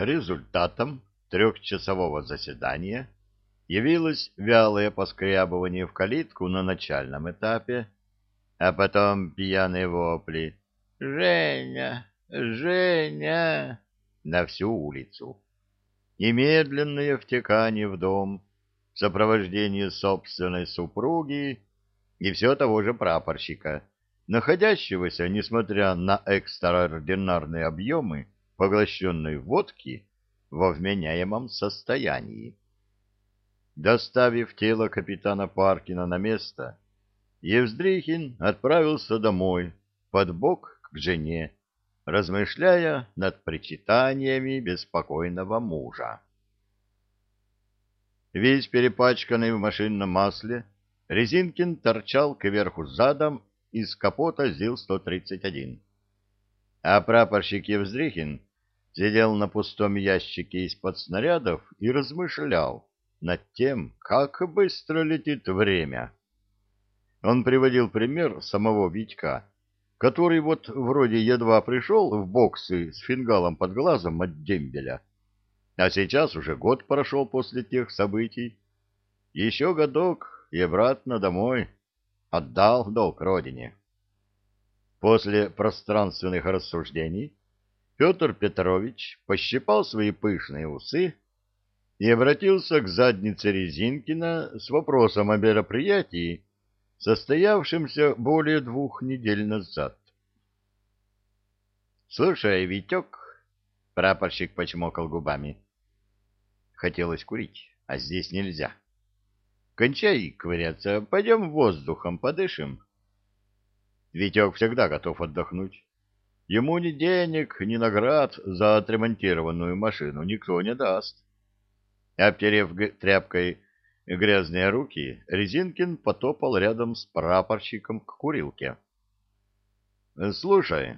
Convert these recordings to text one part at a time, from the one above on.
Результатом трехчасового заседания явилось вялое поскрябывание в калитку на начальном этапе, а потом пьяные вопли «Женя! Женя!» на всю улицу и медленное втекание в дом в сопровождении собственной супруги и все того же прапорщика, находящегося, несмотря на экстраординарные объемы поглощенной водки, во вменяемом состоянии. Доставив тело капитана Паркина на место, Евздрихин отправился домой, под бок к жене, размышляя над причитаниями беспокойного мужа. Весь перепачканный в машинном масле, Резинкин торчал кверху задом из капота ЗИЛ-131. А прапорщик Евздрихин сидел на пустом ящике из-под снарядов и размышлял над тем, как быстро летит время. Он приводил пример самого Витька, который вот вроде едва пришел в боксы с фингалом под глазом от дембеля, а сейчас уже год прошел после тех событий. Еще годок и обратно домой. Отдал долг родине. После пространственных рассуждений Петр Петрович пощипал свои пышные усы и обратился к заднице Резинкина с вопросом о мероприятии, состоявшемся более двух недель назад. — Слушай, Витек, — прапорщик почмокал губами, — хотелось курить, а здесь нельзя. Кончай ковыряться, пойдем воздухом подышим. Витек всегда готов отдохнуть. Ему ни денег, ни наград за отремонтированную машину никто не даст. Обтерев тряпкой грязные руки, Резинкин потопал рядом с прапорщиком к курилке. — Слушай,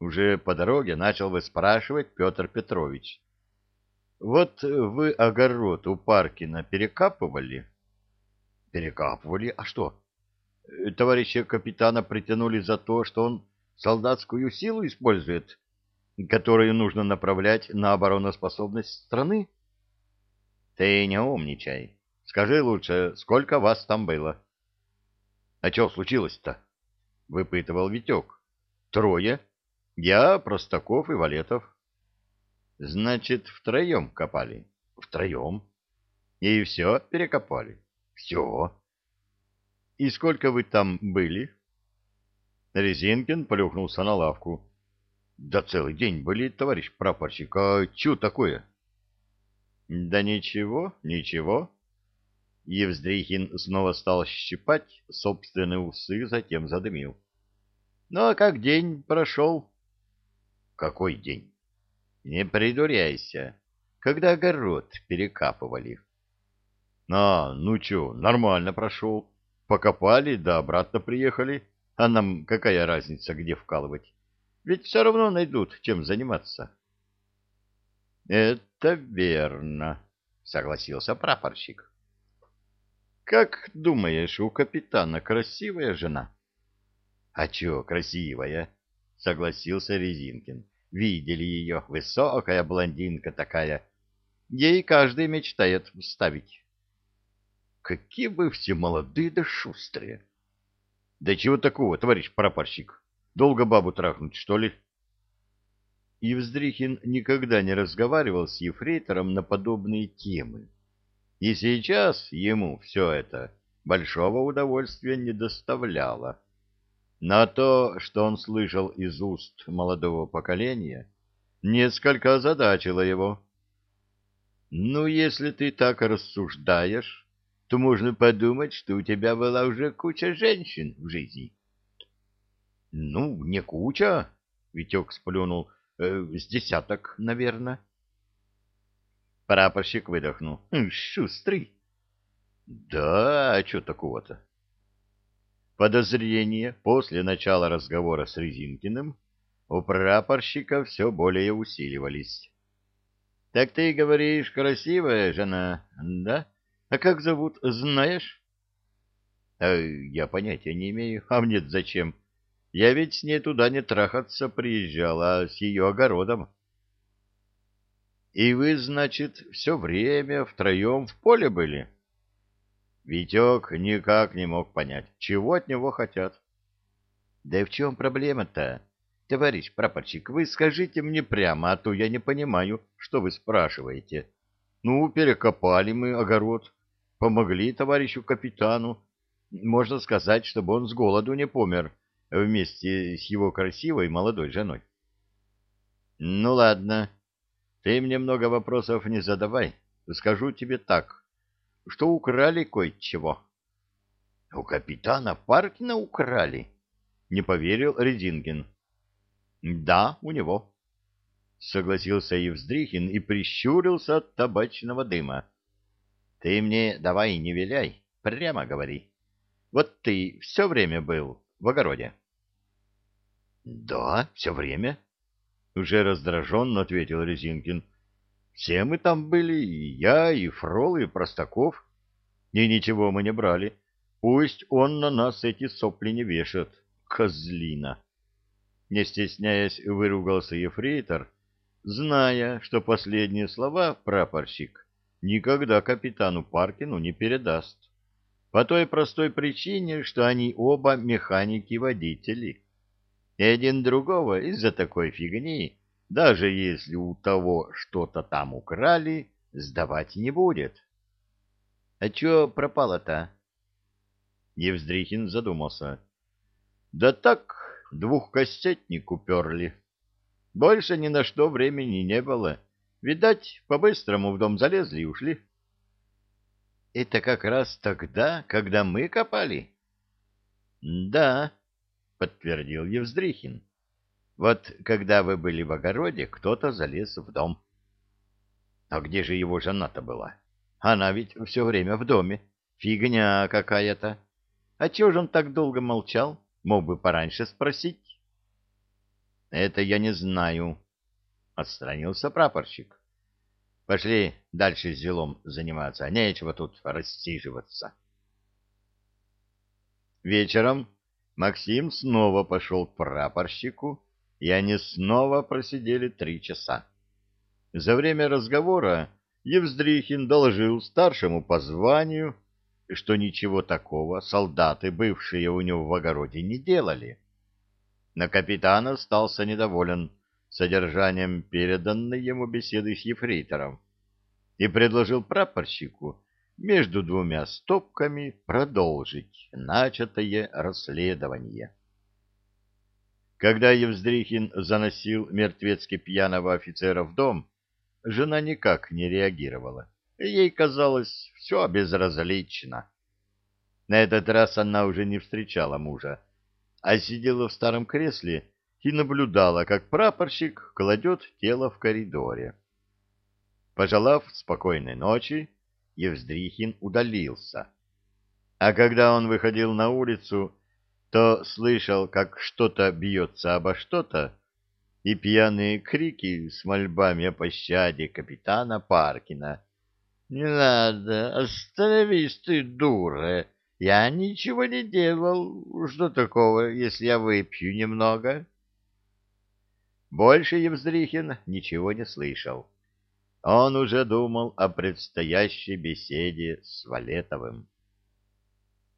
уже по дороге начал выспрашивать Петр Петрович. — Вот вы огород у Паркина перекапывали? — Перекапывали? А что? Товарища капитана притянули за то, что он солдатскую силу использует, которую нужно направлять на обороноспособность страны? Ты не умничай. Скажи лучше, сколько вас там было? А что случилось-то? Выпытывал Витек. Трое. Я, Простаков и Валетов. Значит, втроем копали? Втроем. И все перекопали? Все. И сколько вы там были? Резинкин плюхнулся на лавку. — Да целый день были, товарищ прапорщик. А чё такое? — Да ничего, ничего. Евздрихин снова стал щипать собственные усы, затем задымил. — Ну, а как день прошел? — Какой день? — Не придуряйся. Когда огород перекапывали. — А, ну чё, нормально прошел. Покопали, да обратно приехали. — а нам какая разница, где вкалывать? Ведь все равно найдут, чем заниматься. — Это верно, — согласился прапорщик. — Как думаешь, у капитана красивая жена? — А чё красивая? — согласился Резинкин. — Видели ее, высокая блондинка такая. Ей каждый мечтает вставить. — Какие вы все молодые да шустрые! Да чего такого, товарищ прапорщик? Долго бабу трахнуть, что ли? Евздрихин никогда не разговаривал с ефрейтором на подобные темы. И сейчас ему все это большого удовольствия не доставляло. На то, что он слышал из уст молодого поколения, несколько озадачило его. «Ну, если ты так рассуждаешь, то можно подумать, что у тебя была уже куча женщин в жизни. — Ну, не куча, — Витек сплюнул, э, — с десяток, наверное. Прапорщик выдохнул. — Шустрый. — Да, а что такого-то? Подозрения после начала разговора с Резинкиным у прапорщика все более усиливались. — Так ты говоришь, красивая жена, да? — а как зовут, знаешь? Э, я понятия не имею. А мне зачем? Я ведь с ней туда не трахаться приезжал, а с ее огородом. И вы, значит, все время втроем в поле были? Витек никак не мог понять, чего от него хотят. Да и в чем проблема-то? Товарищ прапорщик, вы скажите мне прямо, а то я не понимаю, что вы спрашиваете. Ну, перекопали мы огород, помогли товарищу капитану. Можно сказать, чтобы он с голоду не помер вместе с его красивой молодой женой. Ну, ладно, ты мне много вопросов не задавай. Скажу тебе так, что украли кое-чего. — У капитана Паркина украли? — не поверил Редингин. — Да, у него. — согласился Евздрихин и прищурился от табачного дыма. — Ты мне давай не виляй, прямо говори. Вот ты все время был в огороде? — Да, все время, уже раздраженно ответил Резинкин. Все мы там были, и я, и Фрол, и Простаков. И ничего мы не брали. Пусть он на нас эти сопли не вешает, козлина. Не стесняясь, выругался ефрейтор, зная, что последние слова прапорщик никогда капитану Паркину не передаст. По той простой причине, что они оба механики-водители и один другого из-за такой фигни, даже если у того что-то там украли, сдавать не будет. — А чё пропало-то? Евздрихин задумался. — Да так, двухкассетник уперли. Больше ни на что времени не было. Видать, по-быстрому в дом залезли и ушли. — Это как раз тогда, когда мы копали? — Да, — подтвердил Евздрихин. «Вот когда вы были в огороде, кто-то залез в дом». «А где же его жена-то была? Она ведь все время в доме. Фигня какая-то. А чего же он так долго молчал? Мог бы пораньше спросить». «Это я не знаю», — отстранился прапорщик. «Пошли дальше с зелом заниматься, нечего тут рассиживаться». Вечером Максим снова пошел к прапорщику, и они снова просидели три часа. За время разговора Евздрихин доложил старшему по званию, что ничего такого солдаты, бывшие у него в огороде, не делали. Но капитан остался недоволен содержанием переданной ему беседы с ефрейтором и предложил прапорщику между двумя стопками продолжить начатое расследование. Когда Евздрихин заносил мертвецки пьяного офицера в дом, жена никак не реагировала. Ей казалось все безразлично. На этот раз она уже не встречала мужа, а сидела в старом кресле и наблюдала, как прапорщик кладет тело в коридоре. Пожелав спокойной ночи, Евздрихин удалился. А когда он выходил на улицу, то слышал, как что-то бьется обо что-то, и пьяные крики с мольбами о пощаде капитана Паркина. «Не надо, остановись ты, дура! Я ничего не делал. Что такого, если я выпью немного?» Больше Евздрихин ничего не слышал. Он уже думал о предстоящей беседе с Валетовым.